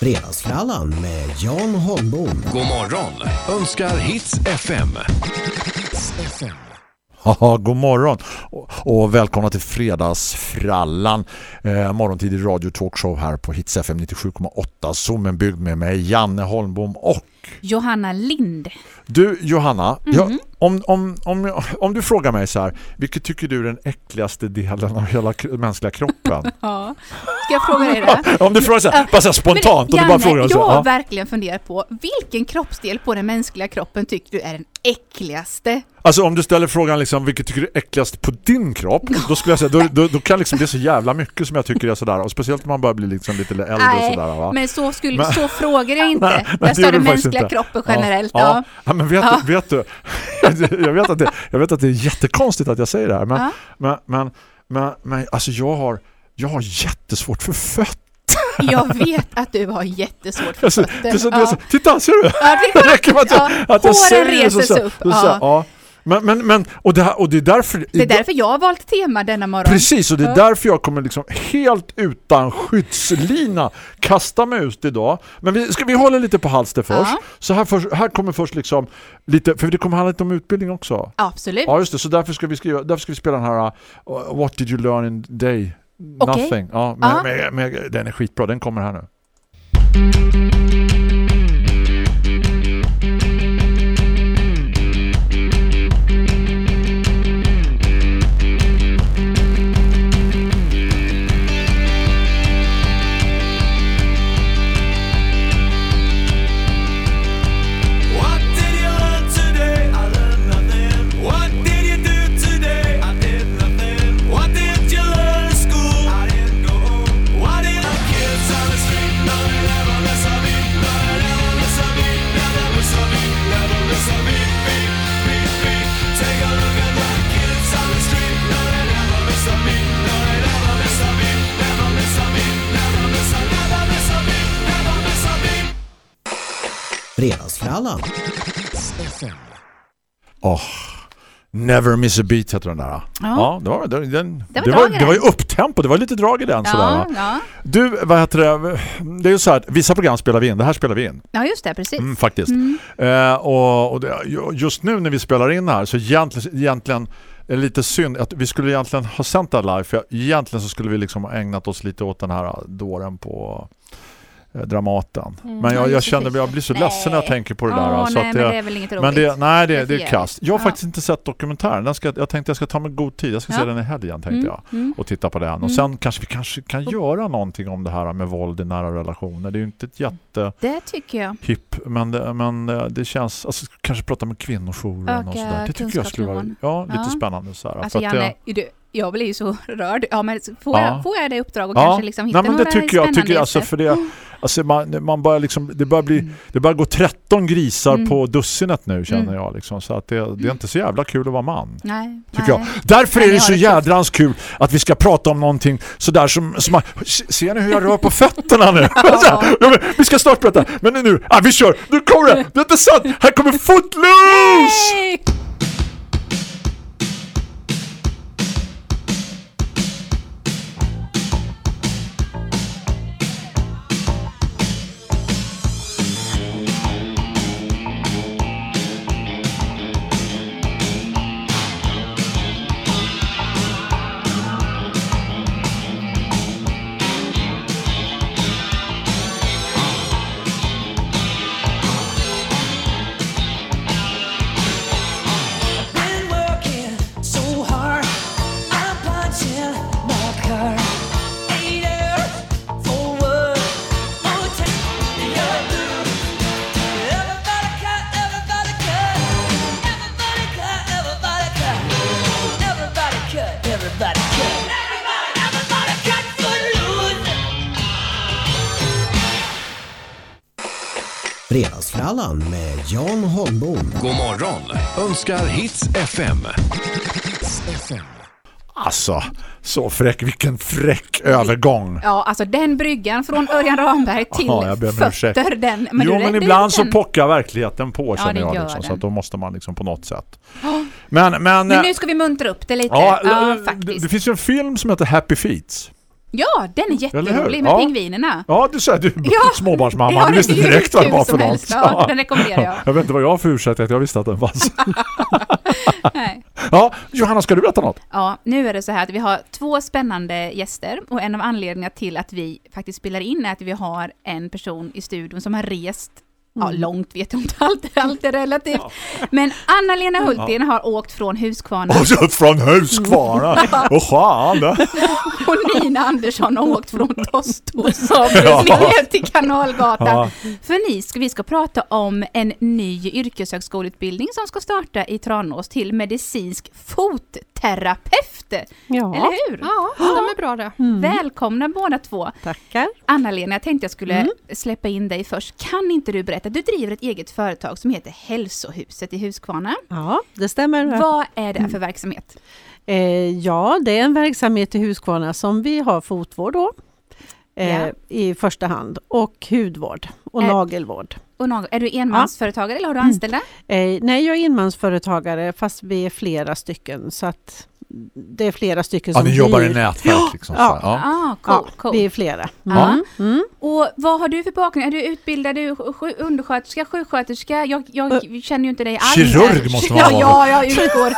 Fredagsfrallan med Jan Holmbom. God morgon önskar Hits FM. Haha, god morgon och, och välkomna till fredagsfrallan eh, morgontid i radio talkshow här på Hits FM 97,8 Zoomen byggd med mig Janne Holmbom och Johanna Lind. du Johanna Mm. jag, om, om, om, om du frågar mig så här vilket tycker du är den äckligaste delen av hela mänskliga kroppen? Ja. Ska jag fråga dig det? om du frågar så här, bara så här spontant Men, om du bara frågar jag så, har ja. verkligen funderat på vilken kroppsdel på den mänskliga kroppen tycker du är den äckligaste? Alltså om du ställer frågan liksom, vilket tycker du är äckligast på din kropp då skulle jag säga, då, då, då kan liksom det är så jävla mycket som jag tycker är sådär och speciellt när man börjar bli liksom lite äldre och Nej, sådär va? men så, skulle, Men- så frågar jag inte. Nej, jag sa den mänskliga inte. kroppen generellt. Ja, Ja. ja. ja men vet, Ja. du, vet du, jag vet, att det, jag vet att det är jättekonstigt att jag säger det här, men, Ja. men, men, men, men alltså jag har, jag har jättesvårt för fötter. Jag vet att du har jättesvårt för Alltså, fötter. det är så, det är Ja. titta, ser du? Ja, det, Det räcker med att jag, Ja, att jag säger det så, upp. så, så, Ja. Men, men, men och, det här, och det är därför det är därför jag har valt tema denna morgon. Precis, och det är därför jag kommer liksom helt utan skyddslina kasta mig ut idag. Men vi, ska vi hålla lite på halster först? Ja. Så här, först, här kommer först liksom lite, för det kommer handla lite om utbildning också. Absolut. Ja just det, så därför ska vi skriva, därför ska vi spela den här uh, What did you learn in day? Nothing. Ja, med, Ja. med, med, den är skitbra, den kommer här nu. Fredagsfrallan. Oh, Never miss a beat heter den där. Ja, det var, det, den, Det var det, var, det var ju den. upptempo, det var lite drag i den sådär. Ja, va? ja. Du, vad heter det? Det är ju så här, att vissa program spelar vi in, det här spelar vi in. ja, just det, precis. Mm, faktiskt. Eh, och och det, ju- just nu när vi spelar in här så egentligen, egentligen är det lite synd att vi skulle egentligen ha sänt det live för egentligen så skulle vi liksom ha ägnat oss lite åt den här dåren på eh, Dramaten. Men ja, jag, jag känner jag blir så Nej. ledsen när jag tänker på det där. Ja, så nej, att men det är väl inget men roligt. det, nej, det, Det är kast. Jag har Ja. faktiskt inte sett dokumentären. Den ska, jag tänkte jag ska ta mig god tid. Jag ska Ja. se den i helgen tänkte Mm, jag. mm. Och titta på den. Och sen kanske vi kanske kan göra någonting om det här med våld i nära relationer. Det är ju inte ett jätte Det tycker jag. hipp men det, men det- det känns alltså kanske prata med kvinnojouren och sådär. Det tycker jag skulle vara ja, lite Ja. spännande så här. Alltså Janne, jag, jag blir ju så rörd. Ja, men får, Ja. jag, får jag det uppdrag och ja, kanske liksom hitta nej, men några det tycker jag tycker alltså gäster? för det alltså man, man börjar liksom det börjar bli det börjar gå 13 grisar Mm. på dussinet nu känner Mm. jag liksom så att det, det är inte så jävla kul att vara man. Nej, Tycker nej. jag. Därför Men är det så det jädrans kul att vi ska prata om någonting sådär som, som man, ser ni hur jag rör på fötterna nu? Ja. Vi ska snart prata, men nu, ah, vi kör, nu kommer det, det är inte sant, här kommer Footloose! Nej! Fredagsfrallan med Jan Holmbom. God morgon önskar Hits FM. Alltså, så fräck, vilken fräck övergång. Ja, alltså den bryggan från Örjan Ramberg till Ja, fötter, den. jo, du men ibland så den. pockar verkligheten på Ja, känner det jag. Liksom, så att då måste man liksom på något sätt. Men, men, Men nu ska vi muntra upp det lite. ja, Ja, det, faktiskt. det finns ju en film som heter Happy Feet. Ja, den är jätterolig med Ja. pingvinerna. Ja, du säger du Ja. småbarnsmamma. Ja, du visste direkt vad det var för något. Ja, den rekommenderar jag. Jag vet inte vad jag har för ursäkt att jag visste att den fanns. Nej. Ja, Johanna, ska du berätta något? Ja, nu är det så här att vi har två spännande gäster och en av anledningarna till att vi faktiskt spelar in är att vi har en person i studion som har rest Ja, långt vet jag inte, allt, allt är relativt. Men Anna-Lena Hultin har åkt från Huskvarna. Och så från Huskvarna. Och fan. och Nina Andersson har åkt från Tostos ner till Kanalgatan. För ni ska, vi ska prata om en ny yrkeshögskoleutbildning som ska starta i Tranås till medicinsk fotterapeut. Ja, Eller hur? Ja, det stämmer bra det. Välkomna båda två. tackar. Anna-Lena, jag tänkte jag skulle Mm. släppa in dig först. Kan inte du berätta? Du driver ett eget företag som heter Hälsohuset i Huskvarna. Ja, det stämmer. Vad är det för verksamhet? Eh, ja, det är en verksamhet i Huskvarna som vi har fotvård då. Eh, Ja. I första hand och hudvård och Är- nagelvård. Och någon, är du enmansföretagare eller har du anställda? Eh, nej, jag är enmansföretagare fast vi är flera stycken så att det är flera stycken Ja, som ni jobbar i nätverk liksom. Ja. Ja. Ah, Ja, cool, cool. vi är flera. Ja. Mm. Mm. Och vad har du för bakgrund? Är du utbildad du, undersköterska, sjuksköterska? Jag, jag känner ju inte dig alls. Kirurg måste man ja, vara. Ja, jag utgår.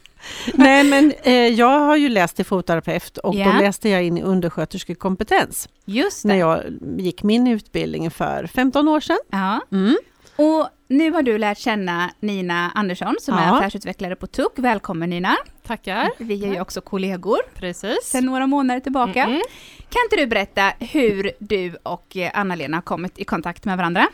Nej, men eh, jag har ju läst till fotterapeut och Ja. då läste jag in i undersköterskekompetens Just när det. jag gick min utbildning för 15 år sedan. Ja. Mm. Och nu har du lärt känna Nina Andersson som är Ja. affärsutvecklare på TUC. Välkommen Nina. Tackar. Vi är ju också kollegor Precis. sedan några månader tillbaka. Mm. Kan inte du berätta hur du och eh, Anna-Lena har kommit i kontakt med varandra?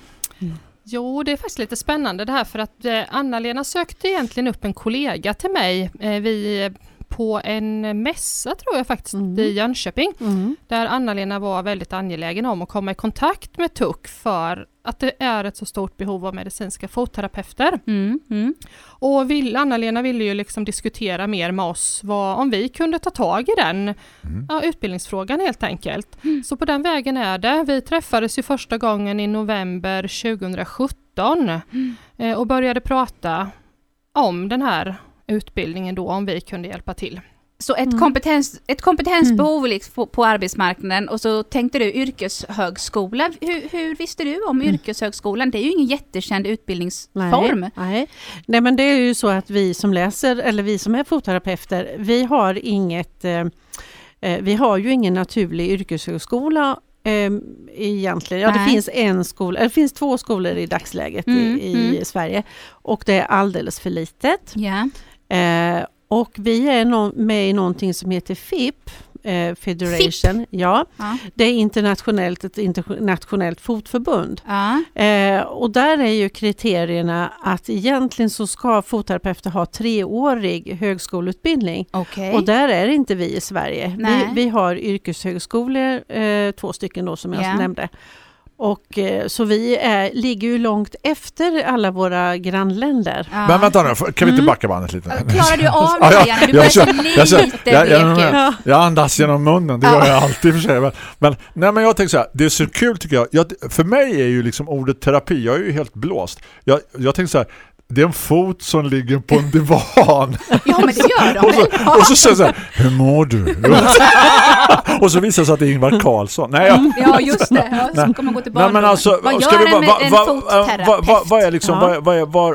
Jo, det är faktiskt lite spännande det här för att eh, Anna-Lena sökte egentligen upp en kollega till mig eh, vi, på en mässa tror jag faktiskt Mm. i Jönköping. Mm. Där Anna-Lena var väldigt angelägen om att komma i kontakt med TUC för att det är ett så stort behov av medicinska fotterapeuter. Mm, mm. Och vill, Anna-Lena ville ju liksom diskutera mer med oss vad, om vi kunde ta tag i den Mm. ja, utbildningsfrågan helt enkelt. Så på den vägen är det. Vi träffades ju första gången i november 2017 eh, och började prata om den här utbildningen då, om vi kunde hjälpa till. Så ett, Mm. kompetens, ett kompetensbehov liksom på, på arbetsmarknaden och så tänkte du yrkeshögskola. Hur, hur visste du om yrkeshögskolan? Det är ju ingen jättekänd utbildningsform. Nej, nej. nej, men det är ju så att vi som läser, eller vi som är fotterapeuter, vi har inget, eh, eh, vi har ju ingen naturlig yrkeshögskola eh, egentligen. Ja, det Nej. finns en skola, det finns två skolor i dagsläget Mm, i, i mm. Sverige och det är alldeles för litet. Ja. Eh, och vi är nå- med i någonting som heter FIP, eh, Federation. Ja, Ja. det är internationellt, ett internationellt fotförbund. Ja. Eh, och där är ju kriterierna att egentligen så ska fotterapeuter ha treårig högskoleutbildning. Okej. Och där är inte vi i Sverige. Vi, vi har yrkeshögskolor, eh, två stycken då som jag Ja. nämnde. Och, eh, så vi är, ligger ju långt efter alla våra grannländer. Ja. Men vänta nu, kan vi inte Mm. backa bandet lite? Klarar du av Ja, det ja, igen? Du jag börjar kör- jag kör- lite jag- jag- blek ut. Ja. Jag andas genom munnen, det gör Ja. jag alltid för sig. Men, men, nej, men jag tänker så här, det är så kul tycker jag. jag. För mig är ju liksom ordet terapi, jag är ju helt blåst. Jag, jag tänker så här, det är en fot som ligger på en divan. Ja, men det gör de och, så, och så säger jag så här, hur mår du? och så visar det sig att det är Ingvar Carlsson. Nej, jag, Ja, just det. Ja, så kommer man gå till Nej, men barndomen. alltså, Vad ska gör vi, en, va, en fotterapeut? va, va, vad är liksom, Ja.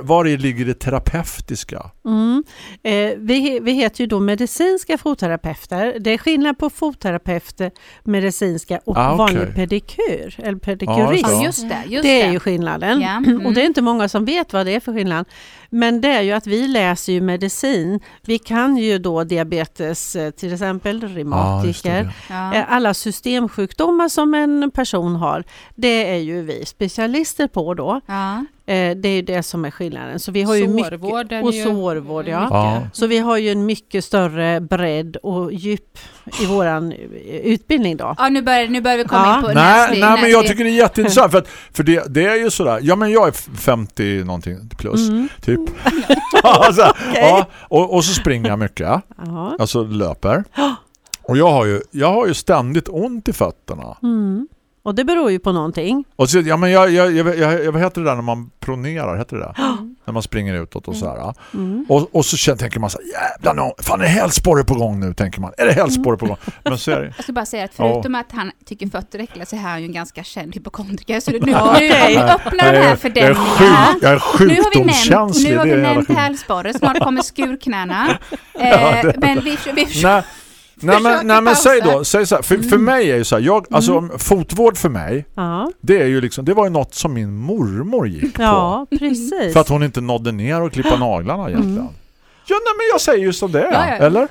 var, ligger det terapeutiska? Mm. Eh, vi, vi heter ju då medicinska fotterapeuter. Det är skillnad på fotterapeuter, medicinska och Ah, okej. vanlig pedikyr eller pedikurist. Ja, Ja. just det. Just det är ju skillnaden. Ja, mm. Och det är inte många som vet vad det är för skillnad. gedaan. Men det är ju att vi läser ju medicin. Vi kan ju då diabetes eh, till exempel, reumatiker. Ja. Eh, Alla systemsjukdomar som en person har, det är ju vi specialister på då. Ja. Eh, Det är ju det som är skillnaden. Så vi har ju Sårvård mycket, och ju sårvård, ja. mycket. Ja. Så vi har ju en mycket större bredd och djup i våran eh, utbildning då. ja, nu börjar, nu börjar vi komma Ja. in på Nej, näslig- nej men jag tycker det är jätteintressant för, att, för det, det är ju sådär, ja men jag är 50 någonting plus Mm. typ. alltså, ja, och, och så springer jag mycket, Ja. alltså löper. Och jag har ju, jag har ju ständigt ont i fötterna. Mm. Och det beror ju på någonting. Och så, ja men jag, jag, jag, jag, vad heter det där när man pronerar, heter det där? när man springer utåt och så här. Mm. Och, och så känner, tänker man så här, jävlar nå, fan är Hellsporre på gång nu tänker man. Är det Hellsporre på gång? Men så är det. Jag ska bara säga att förutom att han tycker fötter äckliga så är han ju en ganska känd hypokondriker. Så nu, nu, Ja, nu öppnar den här för jag är, Nu har vi nämnt, sjukdomskänslig. nu har vi nämnt skiten. hälsporre, snart kommer skurknäna. Eh, Ja, det- men vi, vi, vi Nej, nej men, nej men säg då, säg så här, för, för Mm. mig är ju så här, jag, alltså om fotvård för mig, Ja, det är ju liksom, det var ju något som min mormor gick på. ja precis. För att hon inte nådde ner och klippa naglarna egentligen. Ja, nej men jag säger ju så det Ja, ja. eller?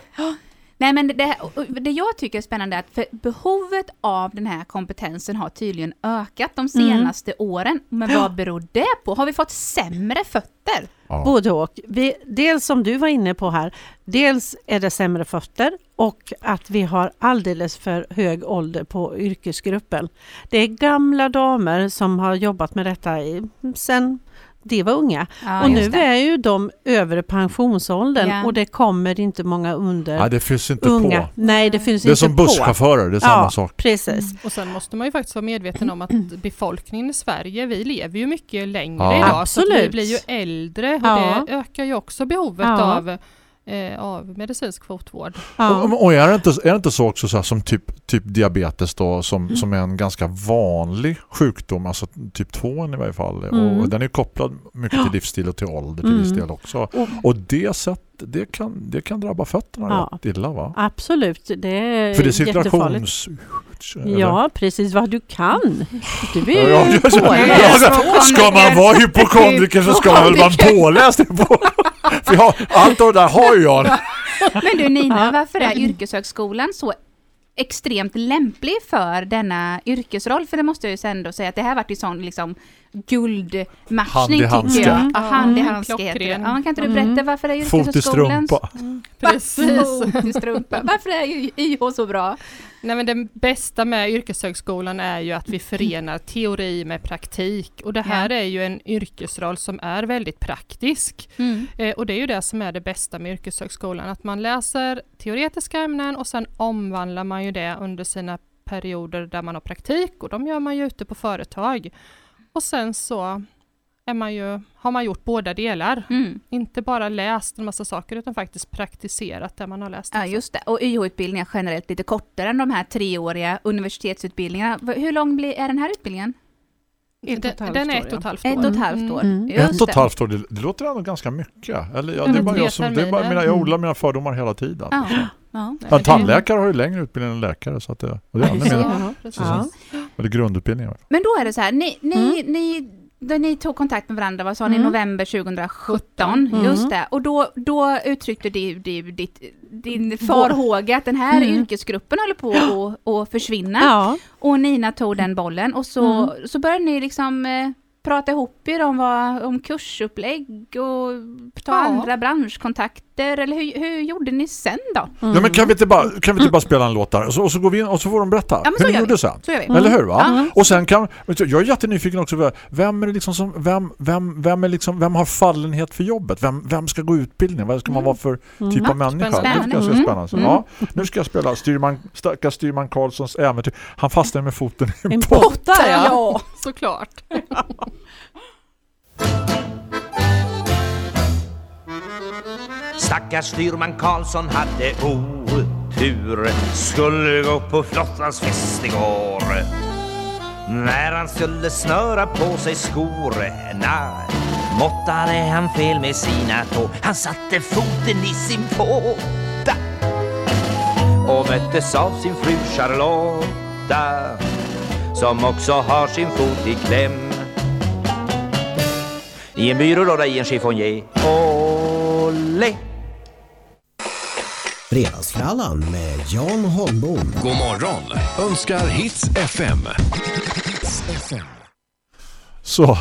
Nej men det, det jag tycker är spännande är att för behovet av den här kompetensen har tydligen ökat de senaste åren. Men vad beror det på? Har vi fått sämre fötter? Ja. Både och. Vi, dels som du var inne på här, dels är det sämre fötter och att vi har alldeles för hög ålder på yrkesgruppen. Det är gamla damer som har jobbat med detta i, sen de var unga. Ja, och nu det. är ju de över pensionsåldern Ja. och det kommer inte många under Nej, det finns inte unga. på. Nej, det finns Det är inte som på. busschaufförer, det är samma Ja, sak. precis. Och sen måste man ju faktiskt vara medveten om att befolkningen i Sverige, vi lever ju mycket längre Ja. idag. Så att vi Absolut. blir ju äldre och Ja. det ökar ju också behovet Ja. av, eh, av medicinsk fotvård. Ja. Och, och är, det inte, är det inte så också så här, som typ, typ diabetes då, som, Mm. som är en ganska vanlig sjukdom, alltså typ 2 i varje fall. Mm. Och den är kopplad mycket till livsstil och till ålder till viss Mm. del också. Och- Och det, sätt, det, kan, det kan drabba fötterna Ja. rätt illa va? Absolut, det är För det är cirkulations... eller? Ja, precis vad du kan. Du är ja, ja, ja, ska man vara hypokondriker så ska man väl vara påläst. För jag, allt det där har jag. Men du Nina, varför är yrkeshögskolan så extremt lämplig för denna yrkesroll? För det måste jag ju sen ändå säga att det här varit ju sån liksom guldmatchning Hand tycker jag. Mm. Ja, hand i Mm, handske heter det. Ja, kan inte du Mm. berätta varför är Fot i strumpa. Precis. Fot i strumpa. Varför är ju YH så bra? Nej, men det bästa med yrkeshögskolan är ju att vi förenar teori med praktik och det här är ju en yrkesroll som är väldigt praktisk. Mm. Eh, och det är ju det som är det bästa med yrkeshögskolan, att man läser teoretiska ämnen och sen omvandlar man ju det under sina perioder där man har praktik och de gör man ju ute på företag. Och sen så är man ju, har man gjort båda delar. Mm. Inte bara läst en massa saker utan faktiskt praktiserat det man har läst. Ja, också. just det. Och YH-utbildningen är generellt lite kortare än de här treåriga universitetsutbildningarna. Hur lång blir, är den här utbildningen? Ett och ett Den, är ett och ett halvt Ett år. och ett halvt år. Mm. Just Ett och ett det. halvt år, det, det låter ändå ganska mycket. Eller, ja, det är Mm, bara jag, som, det är bara mina, jag odlar mina fördomar hela tiden. Ja, ja. Men tandläkare har ju längre utbildning än läkare. Så att det, och det är ännu Ja, mer, Ja, precis. Ja. eller grundutbildning. Men då är det så här, ni, ni, Mm. ni, då ni tog kontakt med varandra, vad sa ni, Mm. november 2017, Mm. just det. Och då, då uttryckte du, du ditt, din farhåga att den här Mm. yrkesgruppen håller på att, att försvinna. Ja, Och Nina tog den bollen och så, Mm. så började ni liksom eh, prata ihop er om, vad, om kursupplägg och ta Ja. andra branschkontakter, eller hur, hur gjorde ni sen då? Mm. Ja, men kan vi inte bara, kan vi inte bara spela en låt där? Och så, och så går vi in och så får de berätta Ja, hur ni gjorde vi. sen. Så gör vi. Eller hur va? Ja. Och sen kan, jag är jättenyfiken också vem är det liksom som, vem, vem, vem är liksom, vem har fallenhet för jobbet? Vem, vem ska gå utbildningen? Vad ska man vara för Mm. typ av människa? spännande. Det ska jag Mm. spännande. Ja, nu ska jag spela styrman, stackars styrman Karlssons äventyr. Han fastnade med foten i en En pott. potta ja. Ja, såklart. Stackars styrman Karlsson hade otur. Skulle gå på flottans fest igår. När han skulle snöra på sig skorna Måttade han fel med sina tår. Han satte foten i sin påta Och möttes av sin fru Charlotta. Som också har sin fot i kläm I en byrålåda i en chiffonier Olé Fredagsfrallan med Jan Holmbom. God morgon önskar Hits FM. Hits FM. Så,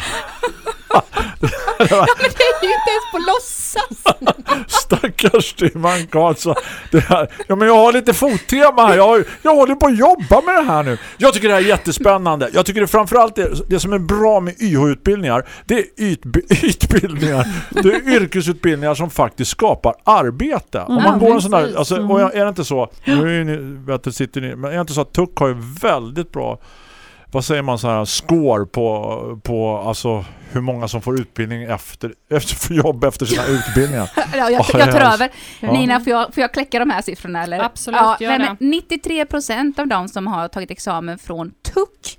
Det är ju inte ens på låtsas! stackars styrman Karlsson. Det här, ja, men jag har lite fottema här. Jag, har- jag håller på att jobba med det här nu. Jag tycker det här är jättespännande. Jag tycker det framförallt är, det som är bra med YH-utbildningar det är ytb- utbildningar. Det är yrkesutbildningar som faktiskt skapar arbete. Om man Ja, går en sån där, alltså, och är det inte så, nu är ni, vet sitter ni, men är det inte så att Tuck har ju väldigt bra vad säger man så här score på, på alltså hur många som får utbildning efter, efter för jobb efter sina utbildningar. Ja, jag, Åh, jag tar jag- över. Ja. Nina, får jag, får jag kläcka de här siffrorna? Eller? Absolut, ja, gör men 93 procent av de som har tagit examen från TUC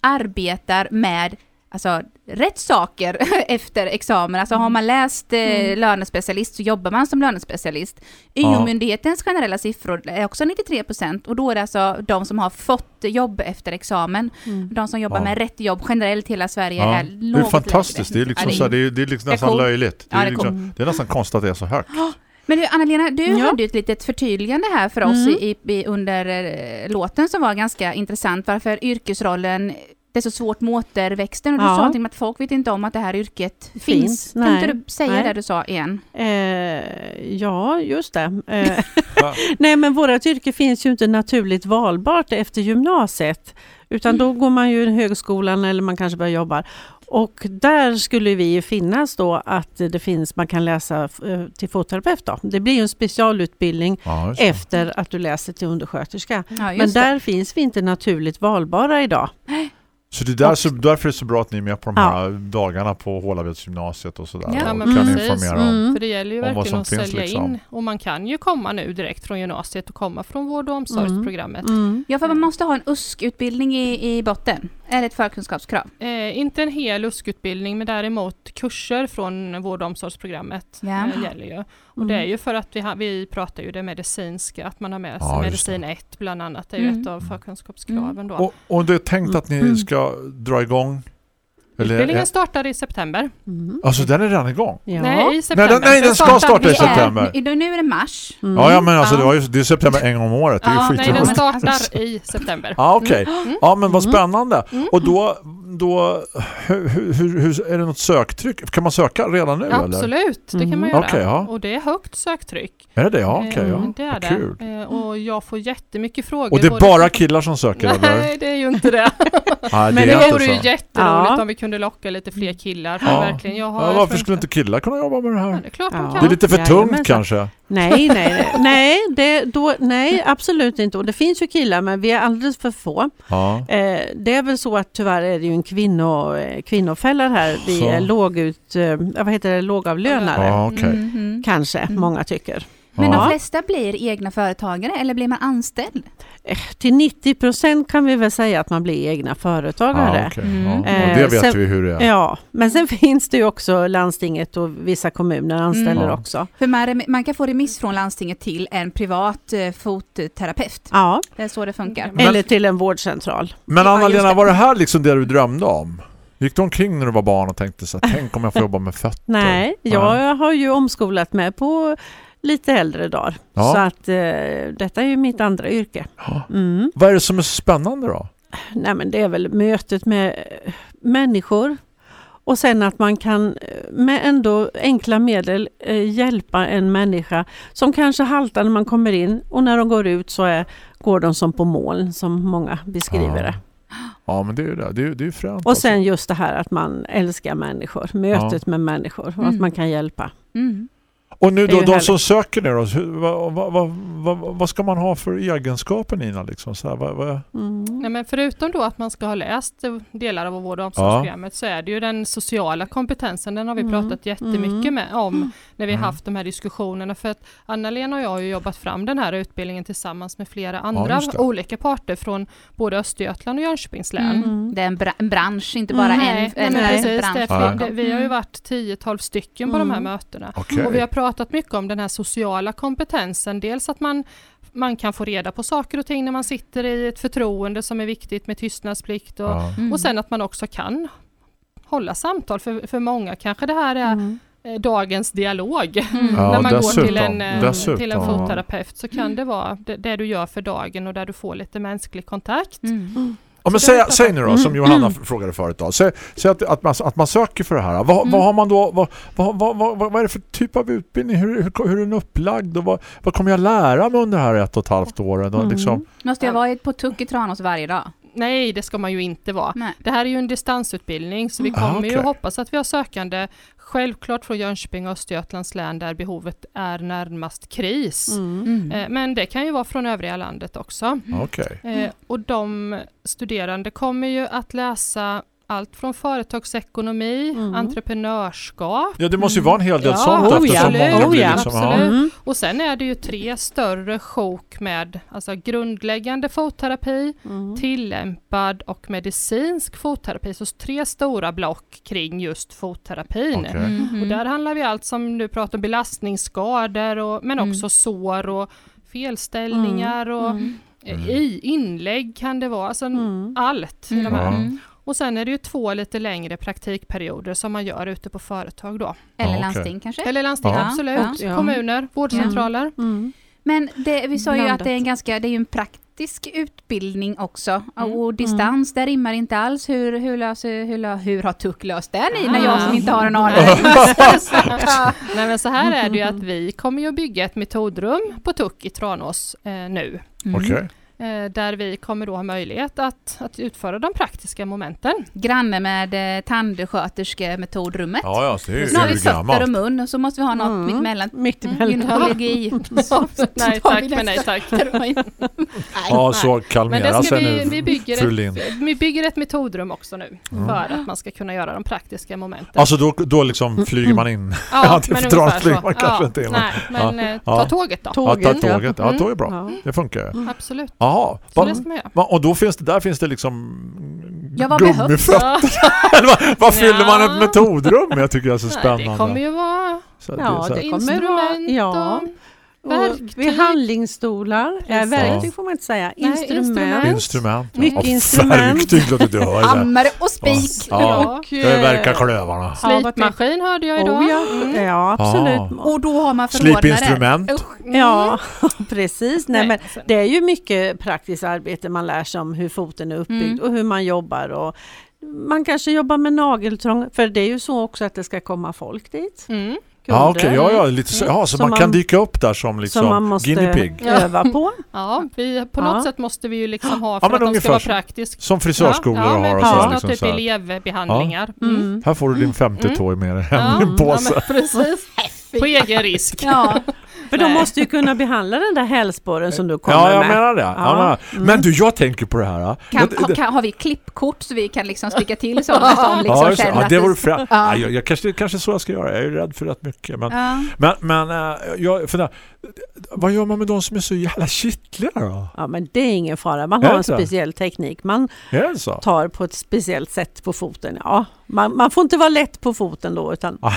arbetar med alltså, rätt saker efter examen. Alltså har man läst eh, Mm. lönespecialist så jobbar man som lönespecialist. Ja. YO-myndighetens generella siffror är också 93 procent och då är det alltså de som har fått jobb efter examen. Mm. De som jobbar Ja. med rätt jobb generellt i hela Sverige Ja. är Det är något fantastiskt. Det är, liksom Ja, så här, det är, det är liksom nästan coolt. löjligt. Det Ja, är, det är liksom, det är nästan konstigt att det är så högt. Men du, Anna-Lena, du Ja. hade ju ett litet förtydligande här för oss Mm. i, i, under eh, låten som var ganska intressant. Varför yrkesrollen, det är så svårt med återväxten. Och du Ja. sa någonting om att folk vet inte om att det här yrket finns. Finns, Kan nej. inte du säga Nej. det du sa igen? Eh, ja, just det. Eh. Nej, men vårt yrke finns ju inte naturligt valbart efter gymnasiet. Utan då går man ju i högskolan eller man kanske börjar jobba. Och där skulle vi ju finnas då att det finns, man kan läsa eh, till fotterapeut. Då. Det blir ju en specialutbildning Ja, efter att du läser till undersköterska. Ja, Men just det. där finns vi inte naturligt valbara idag. Så det är där, så, därför är det så bra att ni är med på de Ja. här dagarna på Hålavedsgymnasiet och sådär. Ja, och men kan precis. informera om. Mm. För det gäller ju verkligen som att finns, sälja liksom. in. Och man kan ju komma nu direkt från gymnasiet och komma från vård och omsorgsprogrammet. Mm. Ja, för man måste ha en USK-utbildning i, i botten. Är det ett förkunskapskrav? Eh, inte en hel USK-utbildning men däremot kurser från vård och omsorgsprogrammet Ja. eh, gäller ju. Och det är ju för att vi, ha, vi pratar ju det medicinska, att man har med sig Ja, medicin 1 bland annat. Det är ju Mm. ett av förkunskapskraven då. Och, och det är tänkt att ni Mm. ska dra igång? Utbildningen startar i september. Mm. alltså den är redan igång? Ja. Nej, i Nej, september. den, nej, den ska starta i Vi är- september. nu- är det mars. Mm. Ja, ja, men alltså Ja. det, var ju, det är september en gång om året. Det är Ja, ju nej, den startar i september. Ja, okej. Mm. Ja, men vad Mm. spännande. Mm. Och då, då hur, hur, hur, är det något söktryck? Kan man söka redan nu eller? Absolut, det kan man Mm. göra. Okej, ja. Och det är högt söktryck. Är det det? Ja, okej. Eh, ja. det är Vad det. kul. Eh, Och jag får jättemycket frågor. Och det är bara killar som söker eller? Nej, det är ju inte det. Nej, Men det, är vore ju jätteroligt Ja. om vi kunde locka lite fler killar. För Ja. verkligen, jag har Ja, varför jag skulle inte killar kunna jobba med det Ja, här? det är klart de Ja. kan. Det är lite för tungt kanske. Nej, nej, nej. Det, då, nej, absolut inte. Och det finns ju killar, men vi är alldeles för få. Ja. Eh, det är väl så att tyvärr är det ju en kvinno, eh, kvinnofälla här. Vi Så. är lågut, eh, vad heter det, lågavlönade. Ja, okej. Mm, mm. Kanske, Mm. många tycker. Men Ja. de flesta blir egna företagare eller blir man anställd? Till 90 procent kan vi väl säga att man blir egna företagare. Ja, okej. Mm. ja. Och Eh, det vet sen- vi hur det är. Ja, men sen finns det ju också landstinget och vissa kommuner anställer Mm. Också. För man, man kan få remiss från landstinget till en privat eh, fotterapeut. Ja, Det är så det funkar. Men- eller till en vårdcentral. Men Anna-Lena, var det här liksom det du drömde om? Gick du omkring när du var barn och tänkte så här, tänk om jag får jobba med fötter? Nej, jag har ju omskolat mig på lite äldre dagar. Ja. Så att eh, detta är ju mitt andra yrke. Ja. Mm. Vad är det som är så spännande då? Nej, men det är väl mötet med eh, människor och sen att man kan eh, med ändå enkla medel eh, hjälpa en människa som kanske haltar när man kommer in och när de går ut så är, går de som på moln som många beskriver Ja. det. Ja, men det är ju det. Det är, det är fränt. Och alltså. sen just det här att man älskar människor, mötet med människor och att Mm. man kan hjälpa. Mm. Och nu då, de härligt. som söker nu då, hur- vad, vad, vad, vad, ska man ha för egenskaper Nina? Liksom? Så här, vad, vad, Mm. Nej, men förutom då att man ska ha läst delar av vård och omsorgsprogrammet så är det ju den sociala kompentensen, den har vi Mm. pratat jättemycket Mm. med om när vi har Mm. haft de här diskussionerna. För att Anna-Lena och jag har ju jobbat fram den här utbildningen tillsammans med flera andra det. olika parter från både Östergötland och Jönköpings län. Mm. Det är en, bra- en bransch, inte bara Mm. en, Nej, nej, en, nej. precis. Det, bransch. det, vi har ju Mm. varit 10-12 stycken på de här Mm. mötena. okej. Och vi har pratat mycket om den här sociala kompetensen. Dels att man, man kan få reda på saker och ting när man sitter i ett förtroende som är viktigt med tystnadsplikt. Och, Ja. Mm. och sen att man också kan hålla samtal. För, för många kanske det här är Mm. eh, dagens dialog. Mm. Ja, när man går till dessutom. en, eh, Dessutom, till en ja. fotterapeut så kan det vara det, det du gör för dagen och där du får lite mänsklig kontakt. Mm. Ja, men säg, säg nu då, som Mm. Johanna Mm. frågade förut då. Säg, säg att, att, man, att man söker för det här. Vad, Mm. vad har man då, vad, vad, vad, vad, vad är det för typ av utbildning? Hur, hur, hur är den upplagd? Och vad, vad kommer jag lära mig under det här ett och ett halvt åren? Och Mm. liksom, Måste jag vara på tuck i Tranås varje dag? Nej, det ska man ju inte vara. Nej. Det här är ju en distansutbildning så vi Mm. Ah, kommer ju okej. hoppas att vi har sökande självklart från Jönköping och Östergötlands län där behovet är närmast kris. Mm. Eh, Men det kan ju vara från övriga landet också. Okej. Eh, Och de studerande kommer ju att läsa allt från företagsekonomi, Mm. entreprenörskap Ja, det måste ju vara en hel del Ja, sånt oh ja, eftersom många oh blir ja, liksom... absolut. Mm. och sen är det ju tre större sjok med alltså grundläggande fotterapi, Mm. tillämpad och medicinsk fotterapi. Så tre stora block kring just fotterapin. Mhm. Och där handlar vi allt som du pratar om belastningsskador och, men Mm. också sår och felställningar och Mm. eh, i inlägg kan det vara, alltså Mm. allt. i de Mm. här. Mm. Och sen är det ju två lite längre praktikperioder som man gör ute på företag då. Eller Ja, landsting kanske? Eller landsting, Ja. absolut. Ja. Kommuner, vårdcentraler. Mm. Men det, vi sa ju Blandat. att det är en ganska, det är ju en praktisk utbildning också. Mm. Och distans, det rimmar inte alls. Hur, hur, löser, hur, hur har Tuck löst det ni, när jag som inte har en aning? Nej men så här är det ju att vi kommer ju att bygga ett metodrum på TUC i Tranås eh, nu. Mm. Okej. Eh, där vi kommer då ha möjlighet att, att utföra de praktiska momenten. Granne med eh, tandsköterskemetodrummet. Ja, ja, så det är Så har vi fötter och mun och så måste vi ha något Mm. mitt emellan. Mitt emellan. Gynekologi. nej tack vi men nej tack. Ja, så kalmera sig nu, vi, bygger ett, vi bygger ett metodrum också nu Mm. för att man ska kunna göra de praktiska momenten. Alltså då, då liksom flyger man in. ja, det men ungefär så. man kanske ja, inte in. Nej, men eh, Ja. ta tåget då. Ja, ta Tåget, tåget. Ja, Mm. tåg är bra. Ja. Det funkar ju. Absolut, Jaha. så Va, det ska man göra. va, och då finns det, där finns det liksom Ja, vad gummifötter. Vad, vad fyller man ett metodrum med? Jag tycker det är så Nej, spännande. det kommer ju vara Så Ja, så här- det kommer vara... instrument Ja. Verktyg. behandlingsstolar. Ja, Precis. verktyg får man inte säga. Nej, Instrument. instrument. Ja. Mycket Och instrument. Verktyg låter du höra. Hammare och spik. Ja. Ja. Och, Det verkar eh, klövarna. Vad tänk- Slipmaskin hörde jag idag. Oh, ja. Mm. ja, absolut. Och då har man förordnare. Slipinstrument. Ja, precis. Nej, men sen- det är ju mycket praktiskt arbete man lär sig om hur foten är uppbyggd Mm. och hur man jobbar. Och man kanske jobbar med nageltrång, för det är ju så också att det ska komma folk dit. Mm. Ja, okej. Ja, ja, lite så, ja, så Som man kan man- dyka upp där som Som man liksom måste guinea pig. öva på. Ja, vi, på Ja. något sätt måste vi ju liksom ha Ja, för men att de ska vara så. praktiskt. Som frisörskolor ja, har men och precis, så. något Liksom typ så här. elevbehandlingar. Mm. Här får du din femte Mm. toj med dig hem Ja, i en ja, påse. precis. På egen risk. Ja, För de måste ju kunna behandla den där hälsporren som du kommer Ja, jag med. menar det. Ja. Ja. men- du, jag tänker på det här. kan, Jag- kan, har vi klippkort så vi kan liksom sticka till sådana som liksom ja, känner ja, det vore fra... Ja. ja. jag, jag, kanske, kanske så jag ska göra. Jag är rädd för rätt mycket. Men, Ja. men, men äh, jag, för det, vad gör man med de som är så jävla kittliga då? Ja, men det är ingen fara. Man har en speciell teknik. Man tar på ett speciellt sätt på foten. Ja, man, man får inte vara lätt på foten då, utan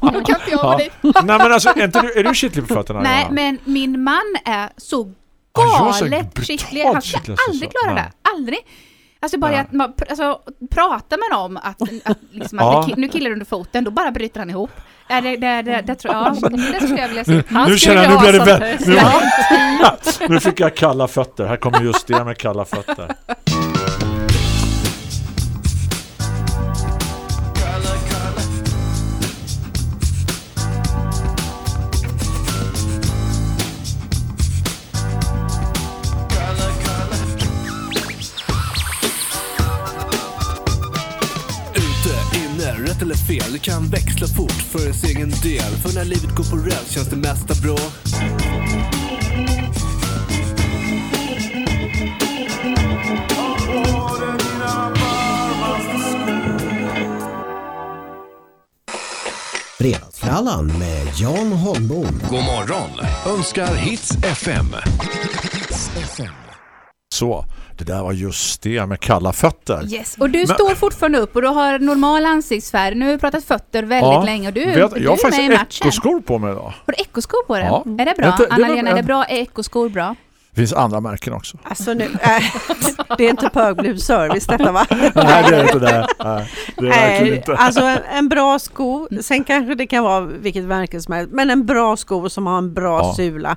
Då kan inte jag vara Ja. det. Nej men alltså, är, inte du, är du kittlig på fötterna? Nej, Johanna? men min man är så Ja, galet kittlig. Han ska kittlig, alltså, aldrig klara det. Aldrig. Alltså bara att man alltså, prata med dem att, att, liksom, Ja. att ki- nu killar du under foten, då bara bryter han ihop. Ja, det, det, det, det, tror jag, ja, det skulle jag vilja se. Han Nu skulle känner jag, nu blir det sånt bä- här. nu, nu fick jag kalla fötter. Här kommer just det med kalla fötter. Eller fel, det kan växla fort för ens egen del. För när livet går på räls känns det mesta bra. Fredagsfrallan med Jan Holmbom. God morgon önskar Hits FM. Hits FM. Så, det där var just det med kalla fötter. Yes. Och du Men- står fortfarande upp och du har normal ansiktsfärg. Nu har vi pratat fötter väldigt Ja, länge och du, Vet, du jag har faktiskt ekoskor på mig idag. Har du ekoskor på dig? Ja. Är det bra? Anna-Lena, är det bra? Är ekoskor bra? Det finns andra märken också. alltså nu, äh, det är inte Pögblue Service detta va? Nej, det är inte det. Nej, det är Nej, inte. alltså en, en bra sko, sen kanske det kan vara vilket märke som helst, men en bra sko som har en bra Ja. sula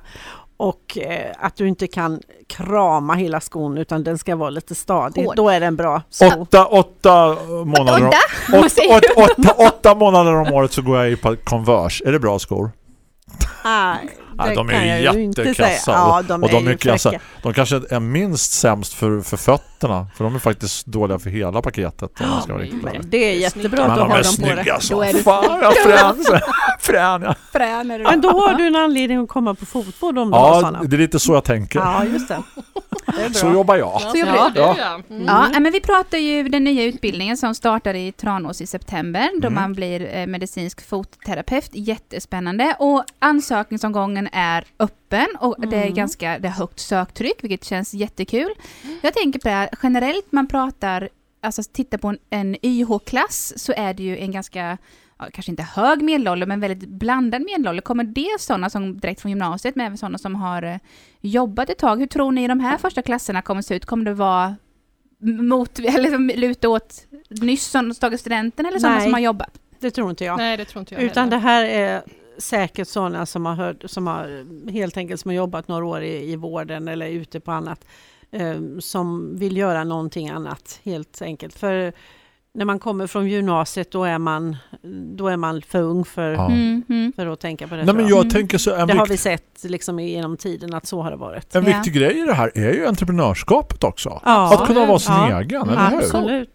och eh, att du inte kan krama hela skon utan den ska vara lite stadig. Hård. Då är det en bra sko. Åtta, åtta månader om, Odda? åt, Vad säger åt, åtta, åtta månader om året så går jag i på Converse. Är det bra skor? Nej, Nej, de är ju jättekassa. Ja, de och är de ju är kassa. De kanske är minst sämst för, för fötterna. För de är faktiskt dåliga för hela paketet. Om ska vara riktigt ärlig. Det är jättebra Men att de du har är dem på snygga det. så. Då är du- Fan, jag frän. frän ja. Frän är du. Men då har du en anledning att komma på fotboll om du har ja, det är lite så jag tänker. Ja, just det. Det är. Så jobbar jag. Så jobbar ja, du. det är jag. Mm. Ja, men vi pratar ju den nya utbildningen som startar i Tranås i september då Mm. man blir eh, medicinsk fotterapeut. Jättespännande. Och ansökningsomgången är öppen och det är Mm. ganska det är högt söktryck vilket känns jättekul. Jag tänker på det här, generellt man pratar, alltså titta på en, en YH-klass så är det ju en ganska ja, kanske inte hög medelålder, men väldigt blandad medelålder. Kommer det sådana som direkt från gymnasiet, men även sådana som har eh, jobbat ett tag? Hur tror ni de här första klasserna kommer se ut? Kommer det vara mot, eller luta åt nyss som tagit studenten eller sådana Nej. som har jobbat? Det tror inte jag. Nej, det tror inte jag Utan det heller. här är säkert sådana som har, hört, som har helt enkelt som har jobbat några år i, i vården eller ute på annat. Eh, som vill göra någonting annat helt enkelt. För när man kommer från gymnasiet då är man, då är man för ung för, Ja. Mm, mm. för att tänka på det. Nej, men jag Mm. tänker så det har vikt, vi sett liksom genom tiden att så har det varit. en Ja. viktig grej i det här är ju entreprenörskapet också. Ja. Att kunna vara sin Ja. egen, eller hur? Absolut.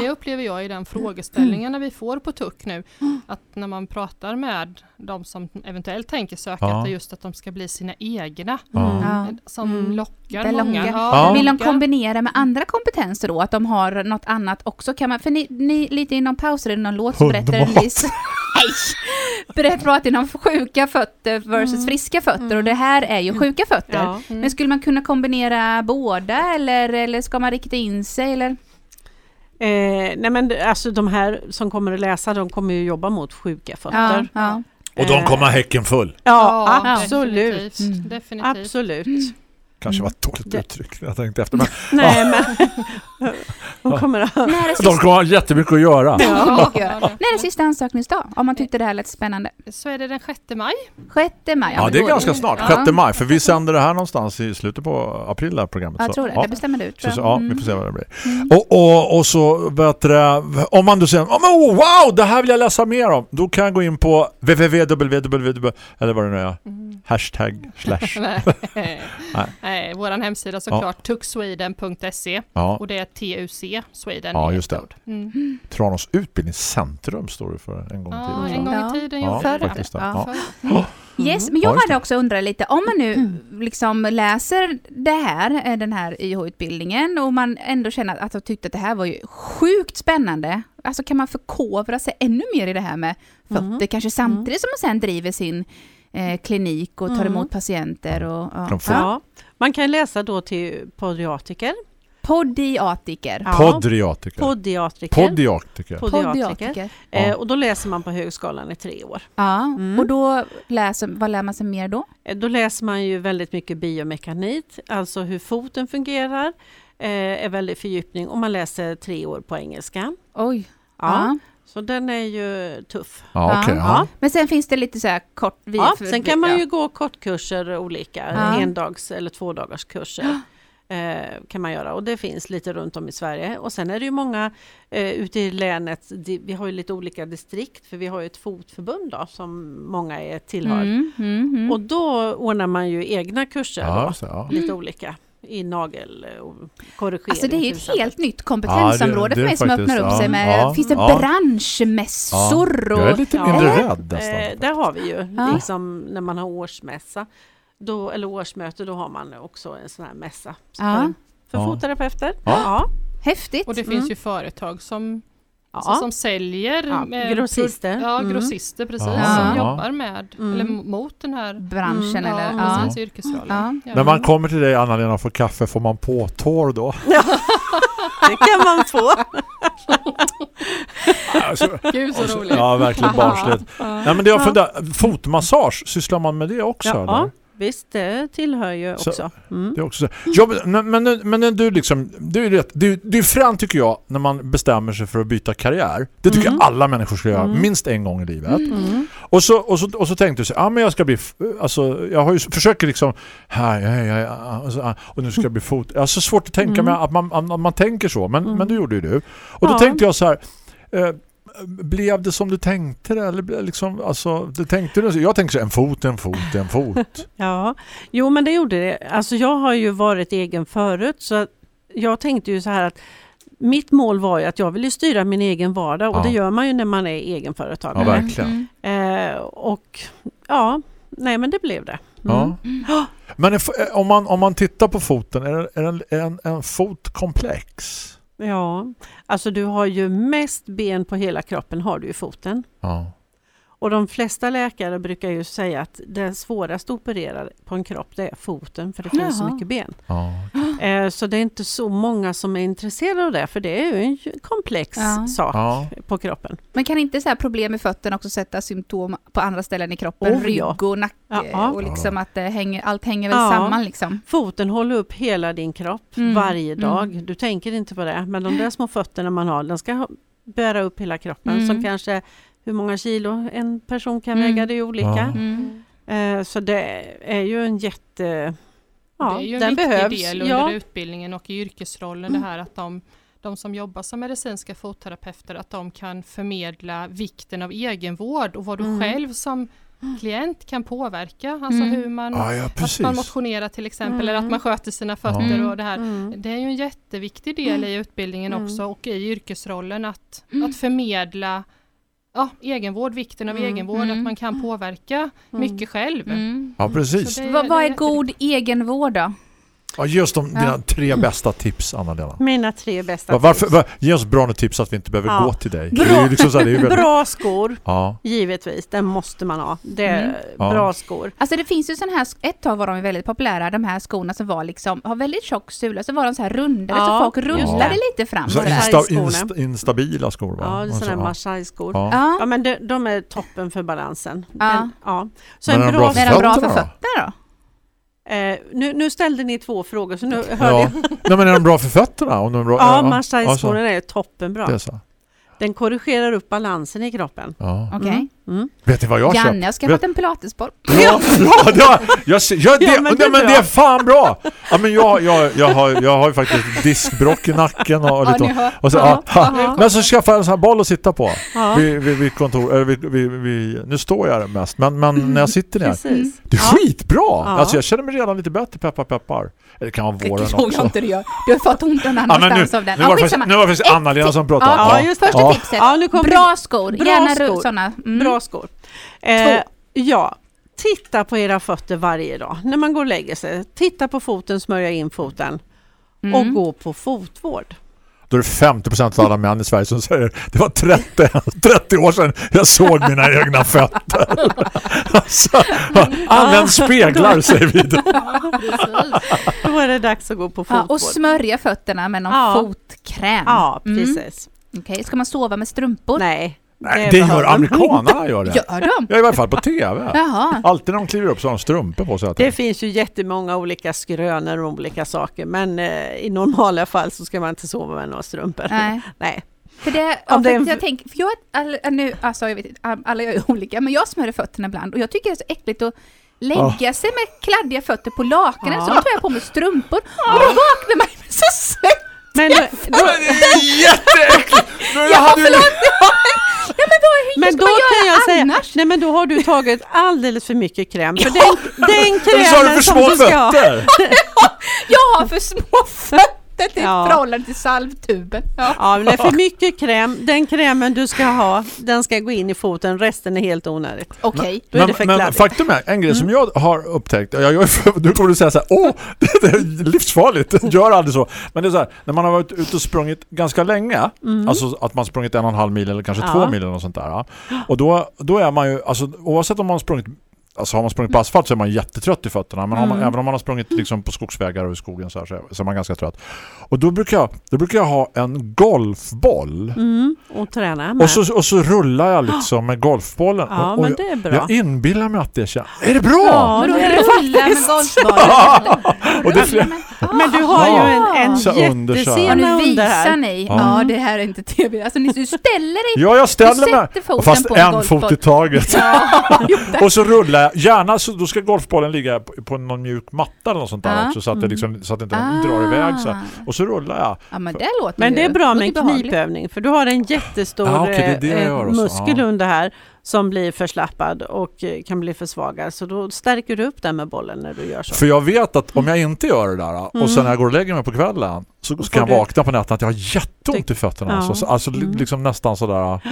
Det upplever jag i den frågeställningen när vi får på TUC nu. Att när man pratar med de som eventuellt tänker söka, Ja. att det är just att de ska bli sina egna. Ja. Som Mm. lockar Det många. lockar. Ja. Vill de kombinera med andra kompetenser då? Att de har något annat också? Kan man, för ni, ni lite inom pauser i någon låt så berättar Hundmat. Lis... Nej! Berättar pratar om sjuka fötter versus friska fötter och det här är ju sjuka fötter. Ja. Men skulle man kunna kombinera båda eller, eller ska man rikta in sig eller? Eh, nej men alltså de här som kommer att läsa de kommer ju jobba mot sjuka Ja, fötter. ja. Och de kommer ha häcken full. Ja, Ja, absolut. Definitivt. Mm. definitivt. Absolut. Kanske var ett dåligt Det- uttryck jag tänkte efter. Men Nej men de kommer att... De kommer ha jättemycket att göra. Ja. När är sista ansökningsdag? Om man tyckte det här lät spännande. Så är det den 6 maj. 6 maj. Ja, det är ganska snart. Ja. 6 maj. För vi sänder det här någonstans i slutet på april, det här programmet. Jag tror det. ja. Det bestämmer du. Så, ja, Mm. vi får se vad det blir. Och, och, och så, det, om man då säger oh, men wow, det här vill jag läsa mer om. Då kan jag gå in på www, eller vad det nu är, hashtag slash. Nej. Nej. Nej, vår hemsida såklart, tuxsweden.se Ja, och det är TUC Sweden. Ja, just det. Mm. Tranås utbildningscentrum står det för en gång i Ja, tiden. en gång Ja. i tiden Ja, gjorde det det. faktiskt det. Ja. Ja. Yes, men Ja, jag hade också undrat lite, om man nu liksom läser det här, eh, den här YH-utbildningen och man ändå känner att jag tyckte att det här var ju sjukt spännande. Alltså kan man förkovra sig ännu mer i det här med fötter, Mm. kanske samtidigt som man sen driver sin eh, klinik och tar Mm. emot patienter och... Ja. Ja. Man kan läsa då till podiatriker. Podiatriker. Ja. Podiatriker. Podiatriker. Podiatriker. Podiatriker. Eh, och då läser man på högskolan i tre år. Ja, Mm. och då läser, vad lär man sig mer då? Eh, Då läser man ju väldigt mycket biomekanik, alltså hur foten fungerar, eh, är väldigt fördjupning och man läser tre år på engelska. Oj. Ja, Ja. Så den är ju tuff. Ja, okej. Ja. ja. Men sen finns det lite så här kort... Ja, för- sen kan man ja. ju gå kortkurser olika, Ja. endags eller tvådagars kurser. Eh, kan man göra och det finns lite runt om i Sverige. Och sen är det ju många eh, ute i länet, di, vi har ju lite olika distrikt för vi har ju ett fotförbund då, som många är, tillhör. Mm, mm, mm. Och då ordnar man ju egna kurser Ja, då, ja. lite olika i nagel och korrigering. Alltså det är ju ett exempel. helt nytt kompetensområde Ja, det- det för mig som faktiskt, öppnar upp ja. sig med, Ja, finns det ja. branschmässor Jag är och... lite Ja. mindre Eller? rädd nästan. Eh, där har vi ju, Ja. liksom när man har årsmässa, då, eller årsmöte, då har man också en sån här mässa. Så Ja. För, för Ja. fotterapeuter. Ja. Ja. Häftigt! Och det finns ju företag som, alltså, som säljer. Ja, med grossister. Ja, Mm. grossister precis. Ja. Som jobbar med, Mm. eller mot den här Branschen Mm, eller... ja, Ja. precis, yrkesrollen. Ja. Ja. När man kommer till dig Anna-Lena och får kaffe, får man på tår då? Det kan man få. Alltså, Gud så roligt. ja, verkligen barnsligt. Nej, men det jag funderar, fotmassage, sysslar man med det också? Ja, eller? Visst, det tillhör ju Så- också. Mm. Det är också så. Ja, men, men, men, du liksom, du är rätt, du, du är fram tycker jag när man bestämmer sig för att byta karriär. Det tycker Mm. jag alla människor ska göra, Mm. minst en gång i livet. Mm. Och så, och, så, och så tänkte du så, ja men jag ska bli, alltså jag har ju försöker liksom, här, ja, ja, ja, och, så, ah, nu ska jag bli fot. Jag har så svårt att tänka Mm. mig att man, att man tänker så, men, Mm. men det gjorde ju du. Och då Ja. tänkte jag så här, eh, blev det som du tänkte det? Eller liksom, alltså, du tänkte du, jag tänker en fot, en fot, en fot. Ja, jo men det gjorde det. Alltså jag har ju varit egen förut så jag tänkte ju så här att mitt mål var ju att jag ville styra min egen vardag och Ja. det gör man ju när man är Ja, egenföretagare. verkligen. eh, och ja, nej men det blev det. Mm. Ja. Men if- eh, om man, om man tittar på foten, är, det- är, en, är en, en fot komplex? Ja, alltså du har ju mest ben på hela kroppen har du i foten. Ja. Och de flesta läkare brukar ju säga att det svåraste att operera på en kropp det är foten för det finns så mycket ben. ja. Eh, så det är inte så många som är intresserade av det för det är ju en komplex Ja. sak ja. på kroppen. Men kan inte så här problem med fötterna också sätta symptom på andra ställen i kroppen? Oh, Rygg och nacke Ja. och liksom att det hänger, allt hänger väl Ja. samman liksom. Foten håller upp hela din kropp Mm, varje mm. dag. Du tänker inte på det men de där små fötterna man har den ska bära upp hela kroppen Mm. som kanske hur många kilo en person kan Mm. väga det är olika. Ja. Mm. Eh, så det är ju en jätte... Ja, det är ju en den viktig behövs. del under ja. utbildningen och i yrkesrollen Mm. det här att de, de som jobbar som medicinska fotterapeuter att de kan förmedla vikten av egenvård och vad du Mm. själv som klient kan påverka. Alltså Mm. hur man, Ja, ja, att man motionerar till exempel eller Mm. att man sköter sina fötter Mm. och det här. Mm. Det är ju en jätteviktig del i utbildningen Mm. också och i yrkesrollen att, Mm. att förmedla ja, egenvård, vikten av Mm. egenvård, Mm. att man kan påverka Mm. mycket själv. Mm. ja, precis. Det- Vad, vad är god egenvård då? Ja, ge oss de, Ja. dina tre bästa tips, Anna-Lena. Mina tre bästa Va- Varför, tips. va, ge oss bra tips så att vi inte behöver Ja. gå till dig. Bra. Är liksom så här, är väldigt, Bra skor, ja. givetvis. Den måste man ha. Det är Mm. Ja. bra skor. Alltså det finns ju sån här, ett tag var de väldigt populära, de här skorna som var liksom, har väldigt tjock sula, så var de så här rundade Ja, så folk rullade lite fram. Så här insta, är insta, instabila skor va? Ja, det är Och så- sådana här ja. Marseille-skor. Ja. Ja, Ja, men de, de är toppen för balansen. Ja. Den, ja. Så Men är en bra, är de bra för fötterna då? Eh, nu, nu ställde ni två frågor så nu hörde Ja. jag. Nej, men är de bra för fötterna? Om de är bra, Ja, ja, Marseille-skorna ja, är toppenbra. så. Det är så. Den korrigerar upp balansen i kroppen. Ja. Okej. Mm. Mm. Vet ni vad jag har köpt? Janne har skaffat en pilatesboll. Ja, bra! Ja, jag, ser- ja, det, Ja, men det är det, men det bra. är fan bra! Ja, men jag, jag, jag, har, jag har ju faktiskt diskbrock i nacken och, och Ja, lite och så, Ja, ja, ja. Men så skaffade jag en sån här boll att sitta på Ja, vid, vid, vid kontor, eller vid, vid, vid, nu står jag mest men, men när jag sitter ner precis. det är Ja. skitbra! Ja. Alltså jag känner mig redan lite bättre, peppar peppar det kan vara Det våren tror jag också inte du gör. Du har fått ont någon Ja, men nu, annanstans av den. nu var Ja, det faktiskt, det Anna-Lena som pratade Ja, Ja. just det. Första Ja. tipset. Ja, nu kommer Bra skor. Bra Gärna sådana. Mm. Bra skor. Eh, ja, titta på era fötter varje dag. När man går och lägger sig, titta på foten, smörja in foten Mm. och gå på fotvård. Då är det 50% av alla män i Sverige som säger det var 30, 30 år sedan jag såg mina egna fötter. alltså, använd speglar säger vi då. Då är det dags att gå på Ja, fotvård. och smörja fötterna med någon Ja. fotkräm. Ja, Mm. precis. Okej, ska man sova med strumpor? Nej, Nej, det gör amerikanerna gör det. Gör de? Ja, i varje fall på tv. Jaha. Alltid när de kliver upp så har de strumpor på sig. Det finns ju jättemånga olika skrönor och olika saker men eh, i normala fall så ska man inte sova med några strumpor. Nej. Nej. För det, Om är jag tänker, för jag, all, nu, alltså jag vet inte, alla gör ju olika, men jag smörjer fötterna ibland och jag tycker det är så äckligt att lägga sig med kladdiga fötter på lakanet, Ja. så då tar jag på mig strumpor och då vaknar man så svett. Men, då, Det är jätteäckligt! Ja, förlåt! Ja, men vad, hur men ska då man kan göra jag säga, annars? nej men då har du tagit alldeles för mycket kräm. För den, den du krämen som du ska ha. Jag har för små fötter till Ja. förhållande till salvtuben. Ja. Ja, men det är för mycket kräm. Den krämen du ska ha, den ska gå in i foten. Resten är helt onödigt. Okej. Då är det för Men, men faktum är, en grej som jag har upptäckt, jag för- nu kommer du säga så här, åh, det är livsfarligt, gör aldrig så. Men det är så här, när man har varit ute och sprungit ganska länge, alltså att man sprungit en och en halv mil eller kanske Mm. Ja. två mil eller något sånt där. Och då, då är man ju, alltså oavsett om man har sprungit Alltså har man sprungit på asfalt så är man jättetrött i fötterna. Men har man, Mm. även om man har sprungit liksom på skogsvägar och i skogen så, här, så, är, så är man ganska trött. Och då brukar jag, då brukar jag ha en golfboll. Mm, och träna med. Och så, och så rullar jag liksom med golfbollen. ja, och, och men jag, det är bra. jag inbillar mig att det känns... Är det bra? Ja, Men då det är det rullar med golfbollen. Och det. Men du har ju en, en Så under här. Visar ni. Ja. Ja. det här är inte tv. Alltså ni ställer dig Ja, jag ställer Du mig. Fast en en fot i taget. Ja, och så rullar gärna så då ska golfbollen ligga på, på någon mjuk matta eller något sånt där Ja. också så att det liksom så att inte Ah. drar iväg så. Och så rullar jag. Ja, men det låter Men det är bra med en knipövning för du har en jättestor Ja, okej, det det eh, muskel Ja. under här som blir förslappad och eh, kan bli försvagad. Så då stärker du upp den med bollen när du gör så. För jag vet att om jag inte gör det där och Mm. sen när jag går och lägger mig på kvällen så Då ska jag vakna på natten att jag har jätteont i fötterna. Ja. Alltså, alltså Mm. liksom nästan sådär...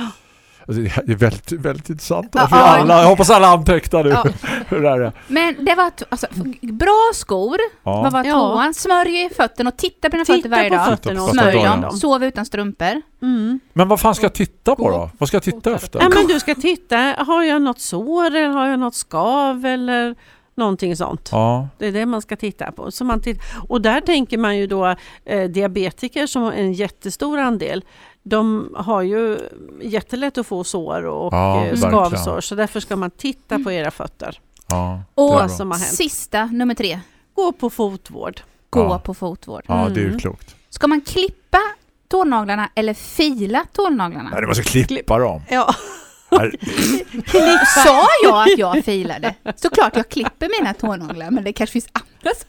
Alltså, det är väldigt, väldigt intressant. Ja, för alla, jag hoppas alla antecknar nu Ja. hur det är. Men det var alltså, bra skor. Ja. Vad var Ja. tvåan? Smörj i fötterna och titta på dina Titta fötter varje på dag. fötterna och Smörj dem. Sov utan strumpor. Mm. Men vad fan ska jag titta på då? Vad ska jag titta efter? Ja, men du ska titta, har jag något sår eller har jag något skav eller någonting sånt. Ja. Det är det man ska titta på. Så man titt- och där tänker man ju då eh, diabetiker som har en jättestor andel. De har ju jättelätt att få sår och Ja, eh, verkligen. skavsår så därför ska man titta på era fötter. ja. Och som har hänt. sista, nummer tre. Gå på fotvård. Gå Ja. på fotvård. Ja, det är ju Mm. klokt. Ska man klippa tånaglarna eller fila tånaglarna? Nej, du måste klippa dem. Ja. Sa jag att jag filade? Såklart jag klipper mina tånaglar men det kanske finns andra som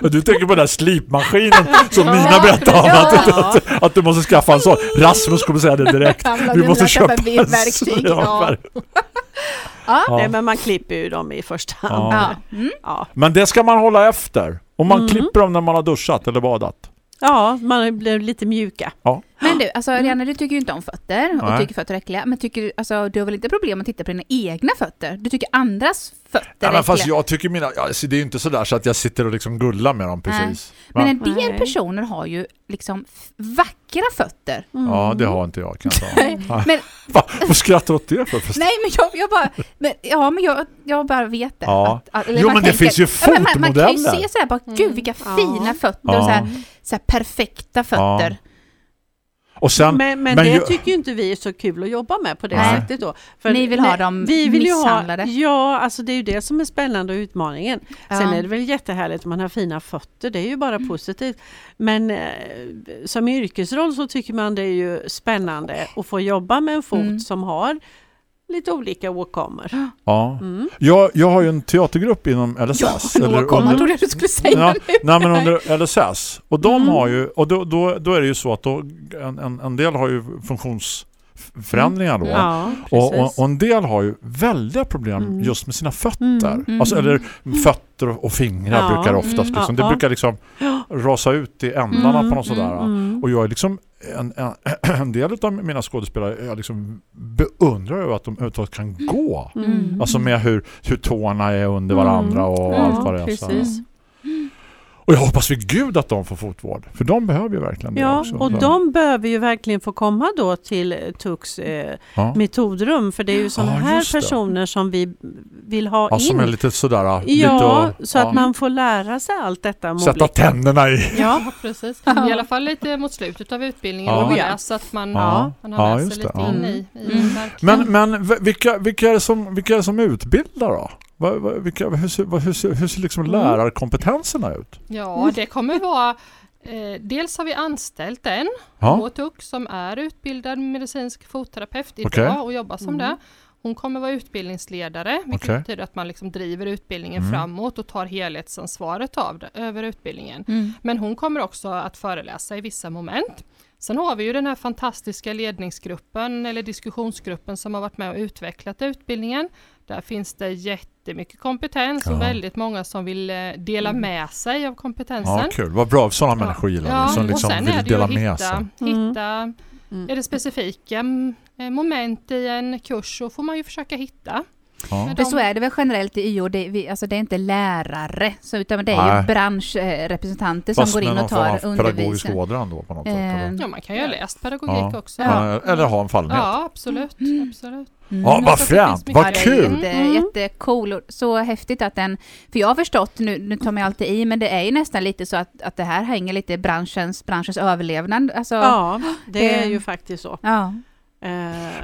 Du tänker på den där slipmaskinen som Nina berättade om. Ja. Att, att, att du måste skaffa en sån. Rasmus kommer säga det direkt. Vi måste köpa en verktyg. sån. Ja. Ja. Nej, men man klipper ju dem i första hand. Ja. Ja. Mm. Men det ska man hålla efter. Och man Mm. klipper dem när man har duschat eller badat. Ja man blir lite mjuka. Men du, alltså Ariana du tycker ju inte om fötter och Nej. tycker fötter är äckliga. Men tycker du, alltså du har väl inte problem att titta på dina egna fötter? Du tycker andras fötter Ja, är men fast äckliga. jag tycker mina... Ja, alltså, det är ju inte sådär så att jag sitter och liksom gullar med dem precis. Men en del Nej. personer har ju liksom vackra fötter. Ja, det har inte jag kan jag säga. Men, Va? Vad skrattar du åt det för? nej men jag, jag bara, men, ja men jag, jag bara vet det. Ja. Att, eller Jo, man men det finns ju ja, men man, man kan ju fotmodeller. se sådär bara, gud vilka Mm. fina Ja. fötter Ja. och så här, så här perfekta fötter. Och sen... Men, men, men det ju- tycker ju inte vi är så kul att jobba med på det Nej. sättet då. Ni vill ha dem vi vill ju ha, misshandlade. Ja, alltså det är ju det som är spännande och utmaningen. Sen Ja. är det väl jättehärligt om man har fina fötter, det är ju bara positivt. Men eh, som yrkesroll så tycker man det är ju spännande att få jobba med en fot Mm. som har lite olika åkommor. Ja. Mm. Jag, jag har ju en teatergrupp inom LSS. Ja, eller åkomma under- trodde jag du skulle säga Ja, nu. nej men under LSS. Och de Mm. har ju, och då, då, då är det ju så att då, en, en, en del har ju funktionsförändringar då. Ja, Och, och, och en del har ju väldiga problem Mm. just med sina fötter. Mm, mm. Alltså, eller fötter och- och fingrar Ja, brukar oftast mm, liksom, ja, det brukar liksom rasa ut i ändarna Mm, på något sådär. Mm. Och jag är liksom en, en, en del av mina skådespelare jag liksom beundrar över att de överhuvudtaget kan gå. Mm. Alltså med hur, hur tårna är under varandra och Ja, allt vad det är. så precis. Och jag hoppas vid Gud att de får fotvård. För de behöver ju verkligen det Ja, också. och de behöver ju verkligen få komma då till Tux eh, ja. metodrum för det är ju sådana Ja, här just det. personer som vi vill ha ja, in. som är lite sådär... Ja, lite så att man får lära sig allt detta. Sätta mobbning. tänderna i. Ja, precis. I alla fall lite mot slutet av utbildningen Ja. det, så att man, Ja. man har just sig lite Ja. in i, i Mm. Men, men vilka, vilka, är det som, vilka är det som utbildar då? Va, va, vilka, hur, hur, ser, hur ser liksom Mm. lärarkompetenserna ut? Ja, det kommer vara eh, Dels har vi anställt en Ja, på TUC som är utbildad medicinsk fotterapeut idag Okej. och jobbar som Mm. det. Hon kommer vara utbildningsledare, vilket Okej. betyder att man liksom driver utbildningen Mm. framåt och tar helhetsansvaret av det, över utbildningen. Mm. Men hon kommer också att föreläsa i vissa moment. Sen har vi ju den här fantastiska ledningsgruppen eller diskussionsgruppen som har varit med och utvecklat utbildningen. Där finns det jättemycket kompetens Ja. och väldigt många som vill eh, dela med sig av kompetensen. ja kul. Vad bra. Sådana människor gillar Ja, vi. Som och liksom vill dela med hitta, sig. hitta Mm. Mm. är det specifika mm, eh, moment i en kurs så får man ju försöka hitta. Ja. För så är det väl generellt i IO, det, vi, alltså det är inte lärare, så, utan det är Nej. ju branschrepresentanter som Fast går in och tar av pedagogisk undervisning. ådra ändå på något sätt. Eh, Eller? Ja, man kan ju ha läst pedagogik Ja. också. Ja, eller ha en fallenhet. Ja, absolut. Mm. absolut. Mm. Ja, vad att det fränt. Vad kul. Jätte, Mm. jättecool och så häftigt att den, för jag har förstått, nu, nu tar man alltid i, men det är ju nästan lite så att, att det här hänger lite i branschens, branschens överlevnad. Alltså, ja, det är Eh. ju faktiskt så. ja. Eh,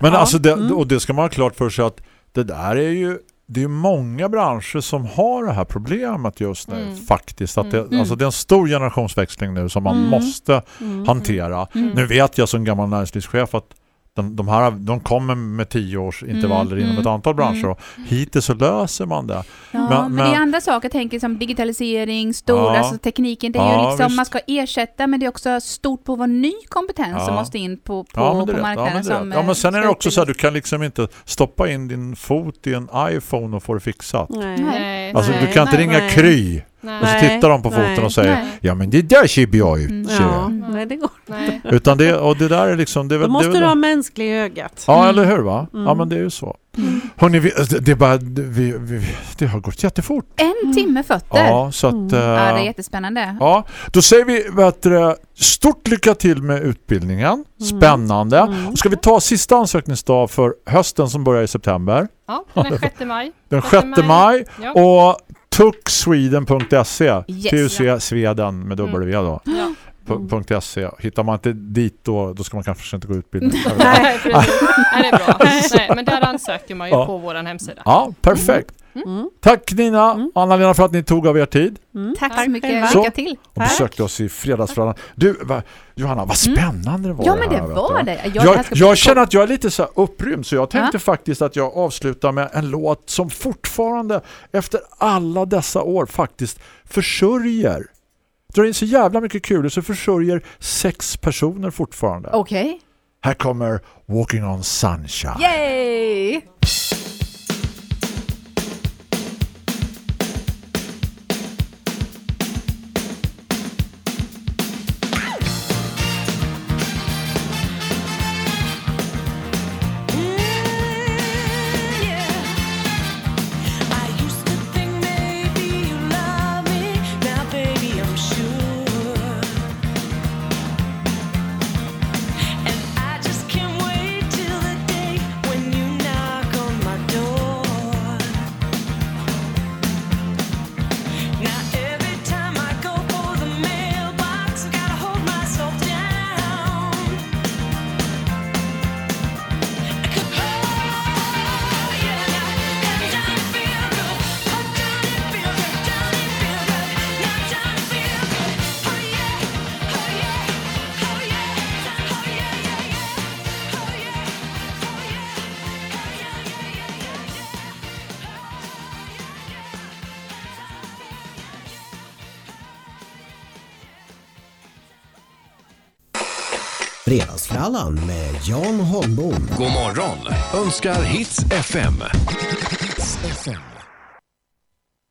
Men ja. alltså det, Mm. och det ska man ha klart för sig att det där är ju det är många branscher som har det här problemet just nu Mm. faktiskt. Att det, Mm. alltså det är en stor generationsväxling nu som man Mm. måste Mm. hantera. Mm. Nu vet jag som gammal näringslivschef att de, de här de kommer med tio års intervaller Mm, inom mm, ett antal branscher mm. och hittills så löser man det. Ja, men, Men- det är men- andra saker, jag tänker som digitalisering, stora, Ja. alltså tekniken, det är Ja, ju liksom, visst. man ska ersätta, men det är också stort behov av ny kompetens Ja. som måste in på, på, Ja, men det på marknaden. Ja, men, det ja, men sen är det ska också så här, du kan liksom inte stoppa in din fot i en iPhone och få det fixat. Nej. Nej. Alltså Nej, du kan inte nej, ringa nej. Kry Nej. och så tittar de på foten och säger nej. ja men det där ser bra ut. Mm. Ja, du." nej det går. Nej. Utan det, och det där är liksom... Det Då måste det du ha mänsklig ögat. Ja, Mm. eller hur va? Ja, Mm. men det är ju så. Mm. Hörrni, vi, det, är bara, det, vi, vi, det har gått jättefort. En timme fötter. Ja, så att... Mm. eh, Ja, det är jättespännande. ja, då säger vi du, stort lycka till med utbildningen. Spännande. Mm. Ska vi ta sista ansökningsdag för hösten som börjar i september? Ja, den 6 maj. Den 6 6 maj. Ja. Och tucksweden.se Yes. TUC Sweden med Mm. W då. Ja. P- .se. Hittar man inte dit då, då ska man kanske inte gå utbildning. Nej, precis. Nej, det är bra. Nej, men där ansöker man ju Ja. på vår hemsida. Ja, perfekt. Mm. Tack Nina Mm. Anna-Lena för att ni tog av er tid Mm. Tack så Tack mycket. själva. Lycka Så. till. och besökte oss i fredagsfrallan. Du, va, Johanna, vad spännande det var Ja, det men här, det var det. Ja, det Jag, jag bli känner att jag är lite så här upprymd så jag tänkte Ja. faktiskt att jag avslutar med en låt som fortfarande efter alla dessa år faktiskt försörjer drar in så jävla mycket kul så försörjer sex personer fortfarande. Okej. Här kommer Walking on Sunshine. Yay! Fredagsfrallan med Jan Holmbom. God morgon önskar Hits FM.